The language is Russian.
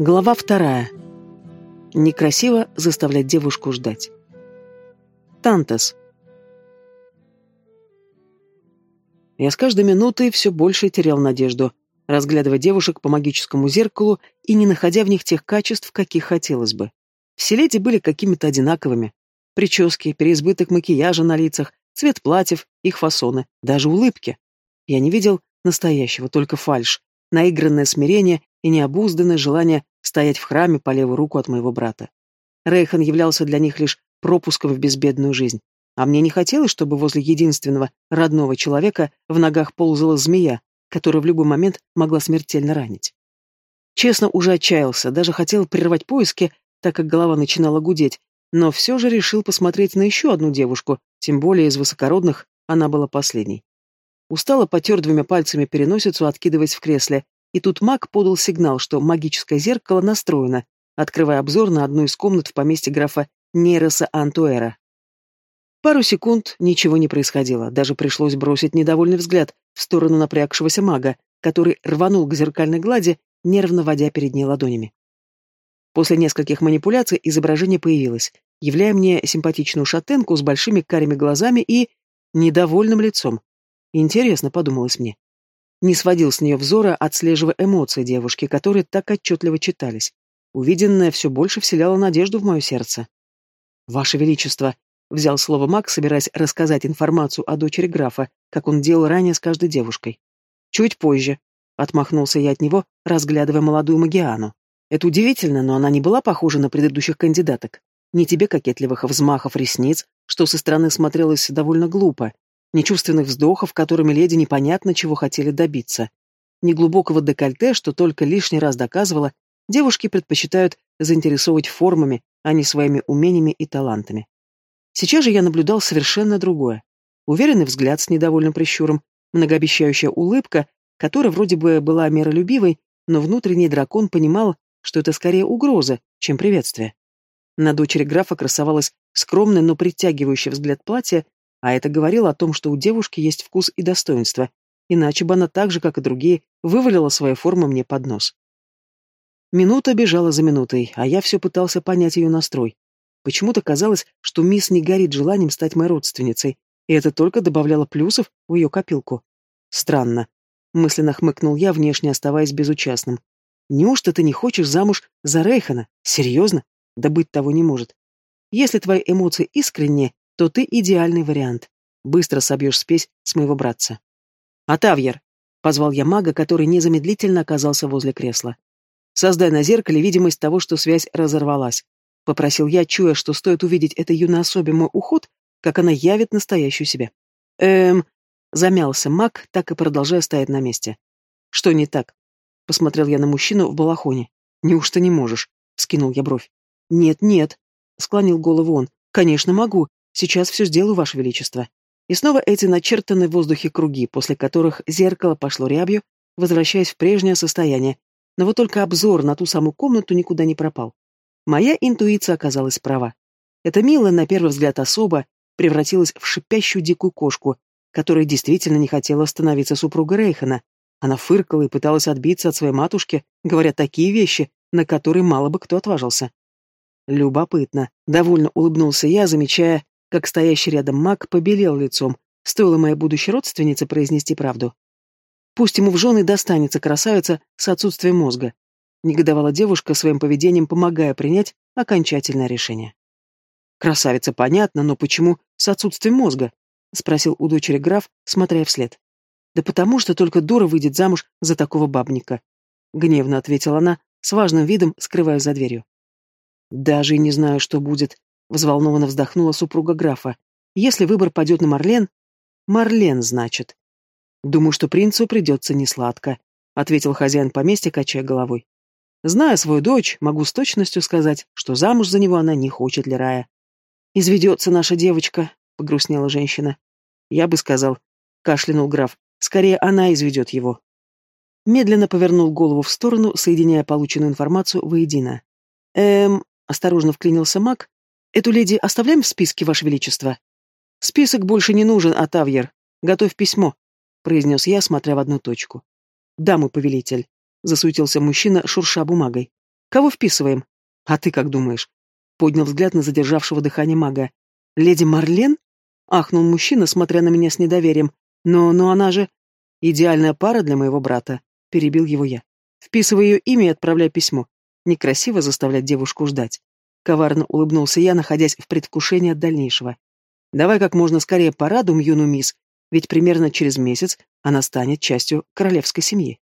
Глава вторая. Некрасиво заставлять девушку ждать. Тантас. Я с каждой минутой все больше терял надежду, разглядывая девушек по магическому зеркалу и не находя в них тех качеств, каких хотелось бы. Все леди были какими-то одинаковыми. Прически, переизбыток макияжа на лицах, цвет платьев, их фасоны, даже улыбки. Я не видел настоящего, только фальшь, наигранное смирение и необузданное желание стоять в храме по левую руку от моего брата. Рейхан являлся для них лишь пропуском в безбедную жизнь. А мне не хотелось, чтобы возле единственного родного человека в ногах ползала змея, которая в любой момент могла смертельно ранить. Честно, уже отчаялся, даже хотел прервать поиски, так как голова начинала гудеть, но все же решил посмотреть на еще одну девушку, тем более из высокородных она была последней. Устало потер двумя пальцами переносицу, откидываясь в кресле, и тут маг подал сигнал, что магическое зеркало настроено, открывая обзор на одну из комнат в поместье графа Нейроса Антуэра. Пару секунд ничего не происходило, даже пришлось бросить недовольный взгляд в сторону напрягшегося мага, который рванул к зеркальной глади, нервно водя перед ней ладонями. После нескольких манипуляций изображение появилось, являя мне симпатичную шатенку с большими карими глазами и недовольным лицом. Интересно, подумалось мне. Не сводил с нее взора, отслеживая эмоции девушки, которые так отчетливо читались. Увиденное все больше вселяло надежду в мое сердце. «Ваше Величество», — взял слово Мак, собираясь рассказать информацию о дочери графа, как он делал ранее с каждой девушкой. «Чуть позже», — отмахнулся я от него, разглядывая молодую Магиану. «Это удивительно, но она не была похожа на предыдущих кандидаток. Ни тебе кокетливых взмахов ресниц, что со стороны смотрелось довольно глупо, нечувственных вздохов, которыми леди непонятно чего хотели добиться, ни глубокого декольте, что только лишний раз доказывало, девушки предпочитают заинтересовывать формами, а не своими умениями и талантами. Сейчас же я наблюдал совершенно другое. Уверенный взгляд с недовольным прищуром, многообещающая улыбка, которая вроде бы была миролюбивой, но внутренний дракон понимал, что это скорее угроза, чем приветствие. На дочери графа красовалось скромное, но притягивающее взгляд платье а это говорило о том, что у девушки есть вкус и достоинство, иначе бы она так же, как и другие, вывалила свои формы мне под нос. Минута бежала за минутой, а я все пытался понять ее настрой. Почему-то казалось, что мисс не горит желанием стать моей родственницей, и это только добавляло плюсов в ее копилку. Странно. Мысленно хмыкнул я, внешне оставаясь безучастным. Неужто ты не хочешь замуж за Рейхана? Серьезно? Да быть того не может. Если твои эмоции искренние, то ты идеальный вариант. Быстро собьешь спесь с моего братца. «Атавьер!» — позвал я мага, который незамедлительно оказался возле кресла. «Создай на зеркале видимость того, что связь разорвалась», — попросил я, чуя, что стоит увидеть этой юной мой уход, как она явит настоящую себя. «Эм...» — замялся маг, так и продолжая стоять на месте. «Что не так?» — посмотрел я на мужчину в балахоне. «Неужто не можешь?» — скинул я бровь. «Нет, нет», — склонил голову он. «Конечно могу. Сейчас все сделаю, Ваше Величество. И снова эти начертанные в воздухе круги, после которых зеркало пошло рябью, возвращаясь в прежнее состояние. Но вот только обзор на ту самую комнату никуда не пропал. Моя интуиция оказалась права. Эта милая, на первый взгляд, особа превратилась в шипящую дикую кошку, которая действительно не хотела становиться супругой Рейхана. Она фыркала и пыталась отбиться от своей матушки, говоря такие вещи, на которые мало бы кто отважился. Любопытно. Довольно улыбнулся я, замечая, как стоящий рядом маг побелел лицом, стоило моей будущей родственнице произнести правду. Пусть ему в жены достанется красавица с отсутствием мозга, негодовала девушка своим поведением, помогая принять окончательное решение. Красавица, понятно, но почему с отсутствием мозга? спросил у дочери граф, смотря вслед. Да потому что только дура выйдет замуж за такого бабника, гневно ответила она, с важным видом скрывая за дверью. Даже и не знаю, что будет, Взволнованно вздохнула супруга графа. Если выбор падет на Марлен... Марлен, значит. Думаю, что принцу придется несладко, ответил хозяин поместья, качая головой. Зная свою дочь, могу с точностью сказать, что замуж за него она не хочет для рая. «Изведется наша девочка», — погрустнела женщина. «Я бы сказал», — кашлянул граф, — «скорее она изведет его». Медленно повернул голову в сторону, соединяя полученную информацию воедино. «Эм...» — осторожно вклинился маг, Эту леди оставляем в списке, Ваше Величество? Список больше не нужен, Атавьер. Готовь письмо, произнес я, смотря в одну точку. Да, мой повелитель, засуетился мужчина, шурша бумагой. Кого вписываем? А ты как думаешь? Поднял взгляд на задержавшего дыхание мага. Леди Марлен? Ахнул мужчина, смотря на меня с недоверием. Но, но она же... Идеальная пара для моего брата. Перебил его я. Вписывай ее имя и отправляй письмо. Некрасиво заставлять девушку ждать. Коварно улыбнулся я, находясь в предвкушении от дальнейшего. Давай как можно скорее порадуем юную мисс, ведь примерно через месяц она станет частью королевской семьи.